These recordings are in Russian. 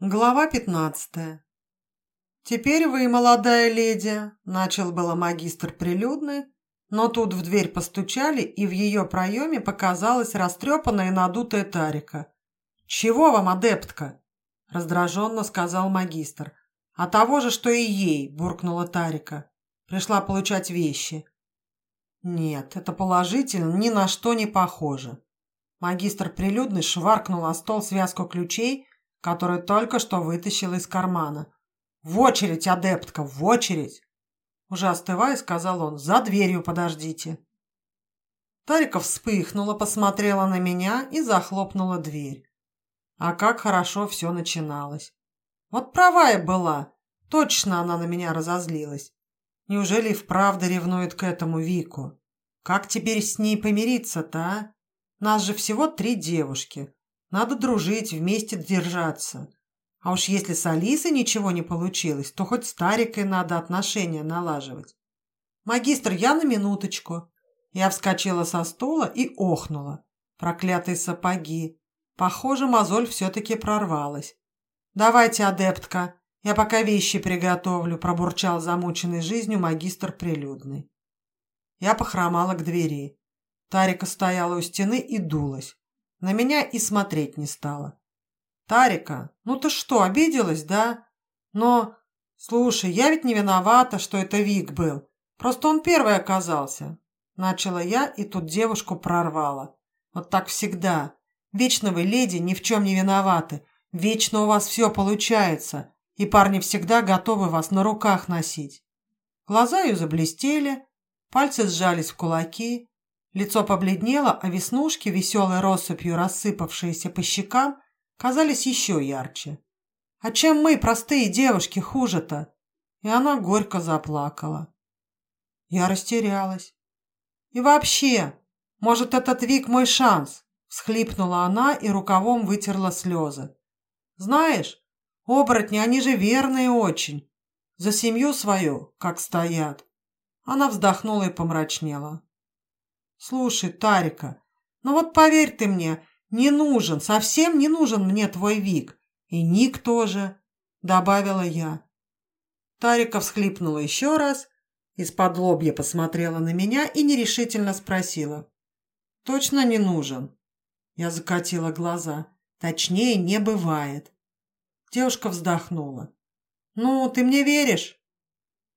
Глава пятнадцатая. «Теперь вы, молодая леди», – начал было магистр прилюдный, но тут в дверь постучали, и в ее проеме показалась растрепанная и надутая Тарика. «Чего вам, адептка?» – раздраженно сказал магистр. «А того же, что и ей», – буркнула Тарика. «Пришла получать вещи». «Нет, это положительно ни на что не похоже». Магистр прилюдный шваркнул на стол связку ключей – который только что вытащил из кармана. «В очередь, адептка, в очередь!» Уже остывая, сказал он, «За дверью подождите». Тарика вспыхнула, посмотрела на меня и захлопнула дверь. А как хорошо все начиналось. Вот права я была, точно она на меня разозлилась. Неужели вправду ревнует к этому Вику? Как теперь с ней помириться-то, а? Нас же всего три девушки. Надо дружить, вместе держаться. А уж если с Алисой ничего не получилось, то хоть с Тарикой надо отношения налаживать. «Магистр, я на минуточку». Я вскочила со стула и охнула. Проклятые сапоги. Похоже, мозоль все-таки прорвалась. «Давайте, адептка, я пока вещи приготовлю», пробурчал замученный жизнью магистр прилюдный. Я похромала к двери. Тарика стояла у стены и дулась. На меня и смотреть не стала. «Тарика, ну ты что, обиделась, да? Но, слушай, я ведь не виновата, что это Вик был. Просто он первый оказался». Начала я, и тут девушку прорвала. Вот так всегда. Вечно вы, леди, ни в чем не виноваты. Вечно у вас все получается. И парни всегда готовы вас на руках носить. Глаза ее заблестели, пальцы сжались в кулаки, Лицо побледнело, а веснушки, веселой россыпью рассыпавшиеся по щекам, казались еще ярче. «А чем мы, простые девушки, хуже-то?» И она горько заплакала. Я растерялась. «И вообще, может, этот Вик мой шанс?» Всхлипнула она и рукавом вытерла слезы. «Знаешь, оборотни, они же верные очень. За семью свою, как стоят». Она вздохнула и помрачнела. Слушай, Тарика, ну вот поверь ты мне, не нужен, совсем не нужен мне твой Вик. И Ник тоже, добавила я. Тарика всхлипнула еще раз, из-под лобья посмотрела на меня и нерешительно спросила. «Точно не нужен?» Я закатила глаза. «Точнее, не бывает». Девушка вздохнула. «Ну, ты мне веришь?»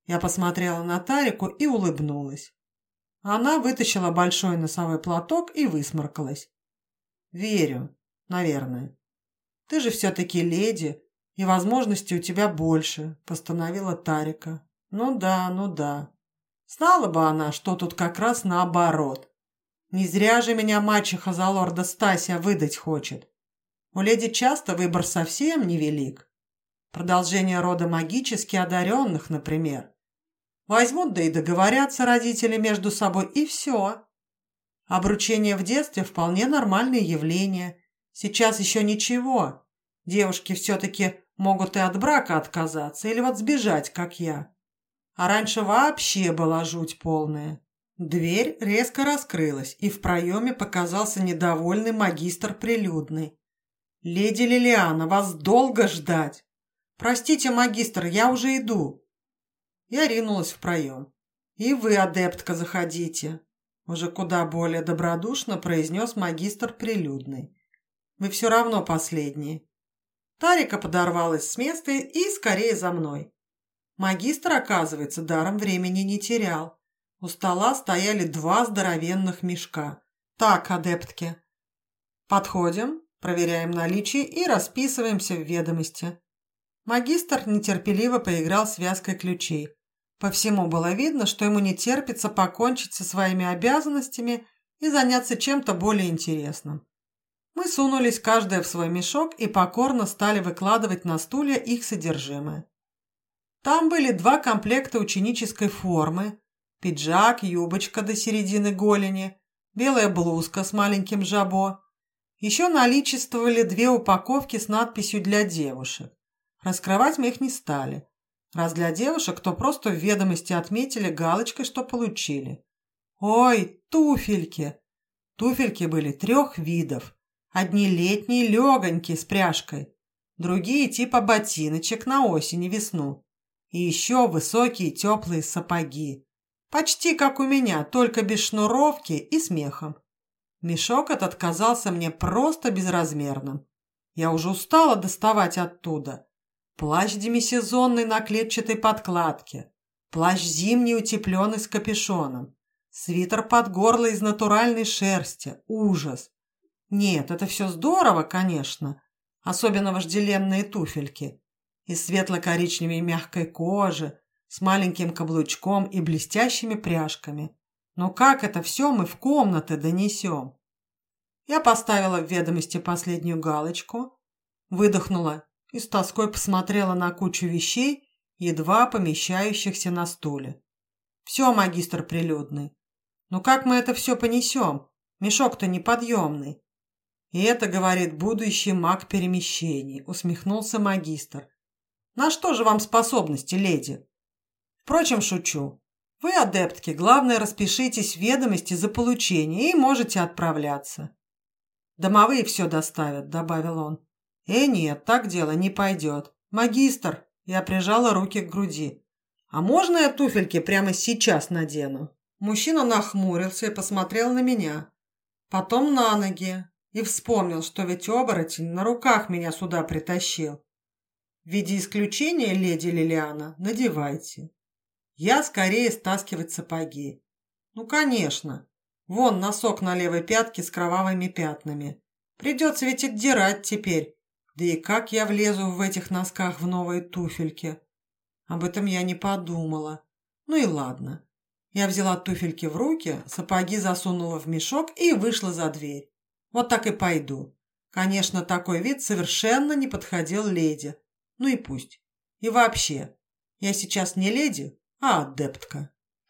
Я посмотрела на Тарику и улыбнулась. Она вытащила большой носовой платок и высморкалась. «Верю, наверное. Ты же все-таки леди, и возможностей у тебя больше», – постановила Тарика. «Ну да, ну да. Знала бы она, что тут как раз наоборот. Не зря же меня мачеха за лорда Стасия выдать хочет. У леди часто выбор совсем невелик. Продолжение рода магически одаренных, например. Возьмут, да и договорятся родители между собой, и все. Обручение в детстве вполне нормальное явление. Сейчас еще ничего. Девушки все-таки могут и от брака отказаться, или вот сбежать, как я. А раньше вообще была жуть полная. Дверь резко раскрылась, и в проеме показался недовольный магистр прилюдный. «Леди Лилиана, вас долго ждать!» «Простите, магистр, я уже иду!» Я ринулась в проем. «И вы, адептка, заходите!» Уже куда более добродушно произнес магистр прилюдный. «Вы все равно последние». Тарика подорвалась с места и скорее за мной. Магистр, оказывается, даром времени не терял. У стола стояли два здоровенных мешка. «Так, адептки, подходим, проверяем наличие и расписываемся в ведомости». Магистр нетерпеливо поиграл связкой ключей. По всему было видно, что ему не терпится покончить со своими обязанностями и заняться чем-то более интересным. Мы сунулись каждая в свой мешок и покорно стали выкладывать на стулья их содержимое. Там были два комплекта ученической формы, пиджак, юбочка до середины голени, белая блузка с маленьким жабо. Еще наличествовали две упаковки с надписью «Для девушек». Раскрывать мы их не стали. Раз для девушек, то просто в ведомости отметили галочкой, что получили. Ой, туфельки! Туфельки были трех видов. Одни летние, легонькие, с пряжкой. другие типа ботиночек на осень и весну. И еще высокие теплые сапоги. Почти как у меня, только без шнуровки и смехом. Мешок этот казался мне просто безразмерным. Я уже устала доставать оттуда. Плащ демисезонный на клетчатой подкладке. Плащ зимний утепленный с капюшоном. Свитер под горло из натуральной шерсти. Ужас. Нет, это все здорово, конечно. Особенно вожделенные туфельки. Из светло-коричневой мягкой кожи, с маленьким каблучком и блестящими пряжками. Но как это все мы в комнаты донесем? Я поставила в ведомости последнюю галочку, выдохнула и с тоской посмотрела на кучу вещей, едва помещающихся на стуле. Все, магистр прилюдный. Ну как мы это все понесем? Мешок-то неподъемный. И это говорит будущий маг перемещений, усмехнулся магистр. На что же вам способности, леди? Впрочем, шучу. Вы адептки, главное, распишитесь в ведомости за получение и можете отправляться. Домовые все доставят, добавил он. Э, нет, так дело не пойдет. Магистр, я прижала руки к груди. А можно я туфельки прямо сейчас надену? Мужчина нахмурился и посмотрел на меня. Потом на ноги. И вспомнил, что ведь оборотень на руках меня сюда притащил. В виде исключения, леди Лилиана, надевайте. Я скорее стаскивать сапоги. Ну, конечно. Вон носок на левой пятке с кровавыми пятнами. Придется ведь отдирать теперь. Да и как я влезу в этих носках в новые туфельки? Об этом я не подумала. Ну и ладно. Я взяла туфельки в руки, сапоги засунула в мешок и вышла за дверь. Вот так и пойду. Конечно, такой вид совершенно не подходил леди. Ну и пусть. И вообще, я сейчас не леди, а адептка.